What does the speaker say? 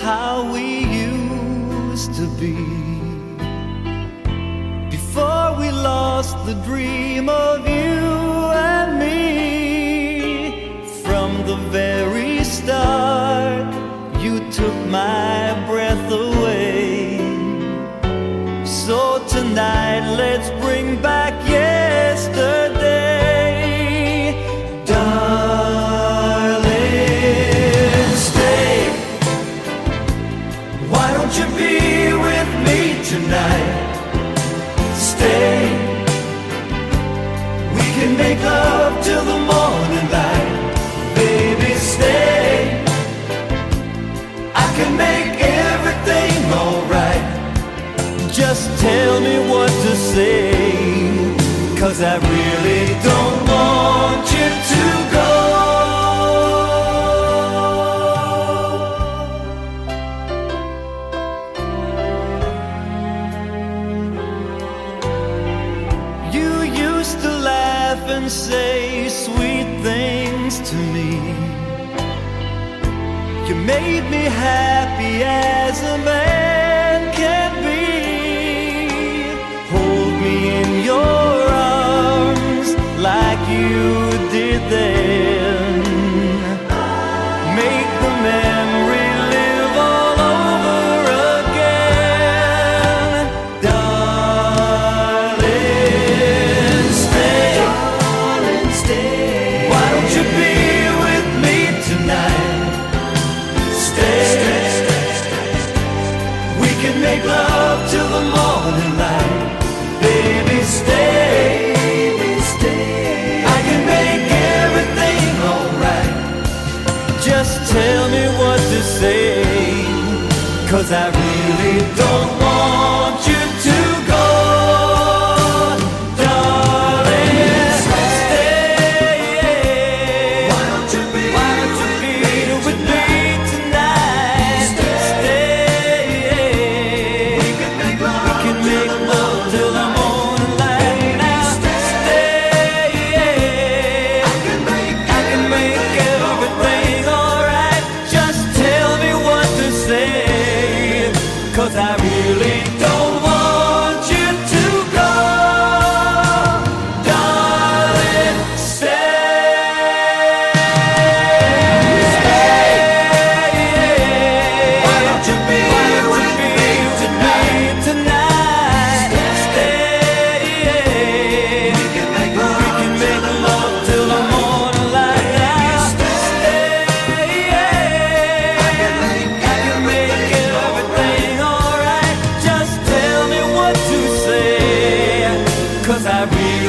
how we used to be. Before we lost the dream of you and me from the very start you took my breath away. So tonight let's bring back Stay. We can make love till the morning light. Baby, stay. I can make everything alright. Just tell me what to say. Cause I really don't want you to say sweet things to me. You made me happy as a man. can make love till the morning light. Baby, stay. Baby, stay. I can make everything alright. Just tell me what to say. Cause I really don't want. cause I really